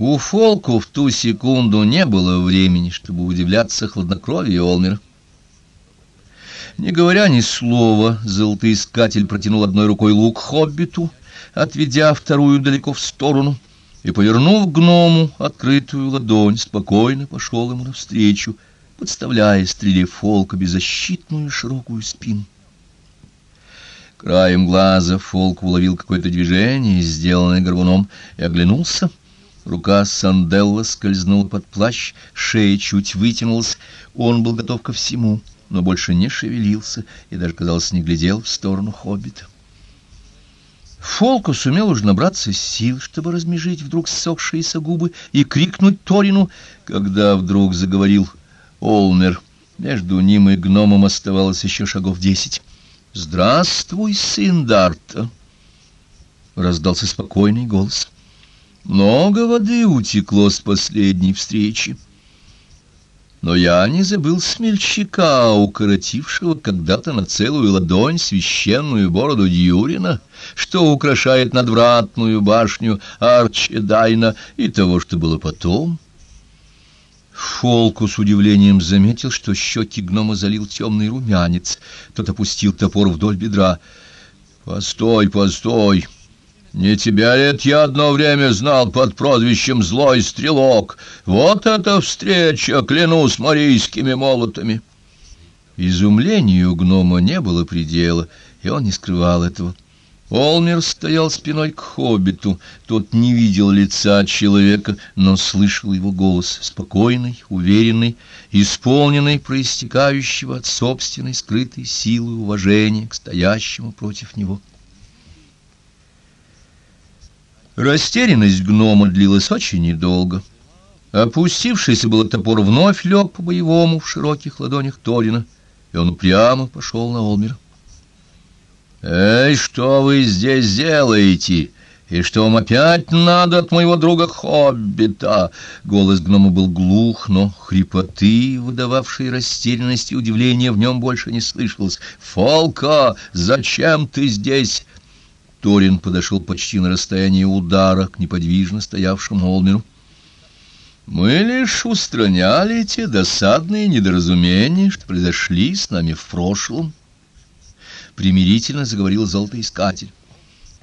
У Фолку в ту секунду не было времени, чтобы удивляться хладнокровию Олмера. Не говоря ни слова, золотоискатель протянул одной рукой лук хоббиту, отведя вторую далеко в сторону, и, повернув гному открытую ладонь, спокойно пошел ему навстречу, подставляя стреле Фолка беззащитную широкую спину. Краем глаза Фолк уловил какое-то движение, сделанное горбуном, и оглянулся — Рука Санделла скользнула под плащ, шея чуть вытянулась. Он был готов ко всему, но больше не шевелился и даже, казалось, не глядел в сторону хоббита. Фолку сумел уже набраться сил, чтобы размежить вдруг ссохшиеся губы и крикнуть Торину, когда вдруг заговорил Олмер. Между ним и гномом оставалось еще шагов десять. «Здравствуй, сын Дарта!» — раздался спокойный голос. Много воды утекло с последней встречи. Но я не забыл смельчака, укоротившего когда-то на целую ладонь священную бороду Дьюрина, что украшает надвратную башню Арчедайна и того, что было потом. Фолку с удивлением заметил, что щеки гнома залил темный румянец. Тот опустил топор вдоль бедра. «Постой, постой!» Не тебя это я одно время знал под прозвищем «Злой стрелок»? Вот эта встреча, клянусь марийскими молотами!» Изумлению гнома не было предела, и он не скрывал этого. Олмер стоял спиной к хоббиту. Тот не видел лица человека, но слышал его голос, спокойный, уверенный, исполненный проистекающего от собственной скрытой силы уважения к стоящему против него. Растерянность гнома длилась очень недолго. Опустившийся было топор вновь лег по-боевому в широких ладонях Торина, и он упрямо пошел на Олмера. «Эй, что вы здесь делаете? И что вам опять надо от моего друга Хоббита?» Голос гнома был глух, но хрипоты, выдававшие растерянность и удивление, в нем больше не слышалось. «Фолка, зачем ты здесь?» Торин подошел почти на расстояние удара к неподвижно стоявшему Олмеру. «Мы лишь устраняли те досадные недоразумения, что произошли с нами в прошлом», — примирительно заговорил золотоискатель.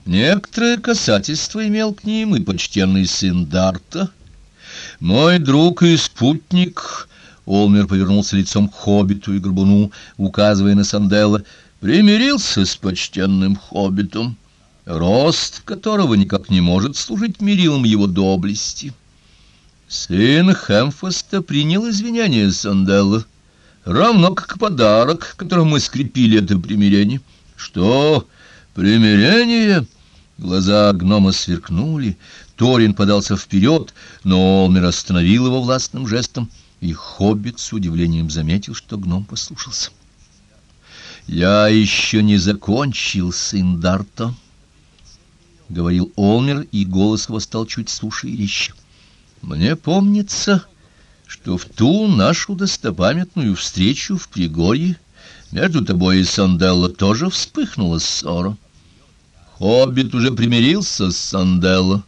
«Некоторое касательство имел к ним и почтенный сын Дарта. Мой друг и спутник...» Олмер повернулся лицом к хоббиту и горбуну, указывая на Санделла, примирился с почтенным хоббитом рост которого никак не может служить мерилом его доблести. Сын Хэмфоста принял извинения Санделла, равно как подарок, которым мы скрепили это примирение. Что, примирение? Глаза гнома сверкнули, Торин подался вперед, но Олмер остановил его властным жестом, и хоббит с удивлением заметил, что гном послушался. «Я еще не закончил, сын Дарта». — говорил Олмер, и голос его стал чуть суше и резче. «Мне помнится, что в ту нашу достопамятную встречу в Пригорье между тобой и Санделло тоже вспыхнула ссора. Хоббит уже примирился с Санделло.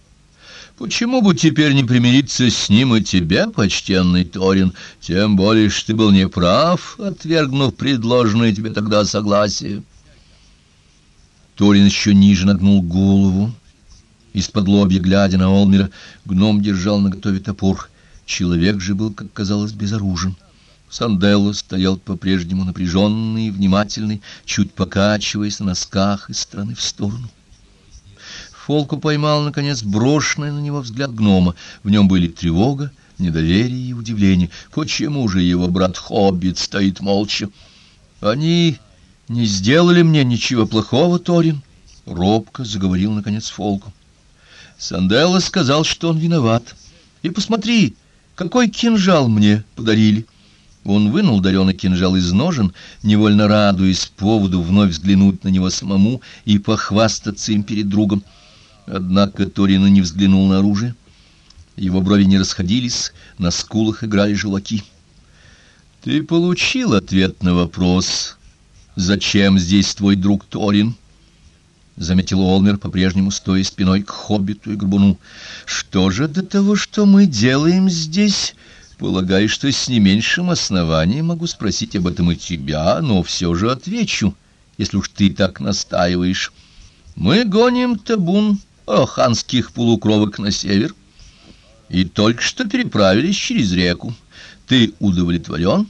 Почему бы теперь не примириться с ним и тебе, почтенный Торин, тем более, что ты был неправ, отвергнув предложенное тебе тогда согласие?» Торин еще ниже нагнул голову. Из-под лобья, глядя на Олмера, гном держал наготове топор. Человек же был, как казалось, безоружен. Санделло стоял по-прежнему напряженный и внимательный, чуть покачиваясь на носках из стороны в сторону. Фолку поймал, наконец, брошенный на него взгляд гнома. В нем были тревога, недоверие и удивление. Почему же его брат Хоббит стоит молча? Они не сделали мне ничего плохого, Торин, — робко заговорил, наконец, Фолку. Санделло сказал, что он виноват. И посмотри, какой кинжал мне подарили. Он вынул дареный кинжал из ножен, невольно радуясь поводу вновь взглянуть на него самому и похвастаться им перед другом. Однако Торина не взглянул на оружие. Его брови не расходились, на скулах играли желаки. «Ты получил ответ на вопрос», Зачем здесь твой друг Торин? заметил Олмер, по-прежнему стоя спиной к хоббиту и горбуну. «Что же до того, что мы делаем здесь?» Полагаю, что с не меньшим основанием могу спросить об этом и тебя, но все же отвечу, если уж ты так настаиваешь. Мы гоним табун оханских полукровок на север и только что переправились через реку. Ты удовлетворен?»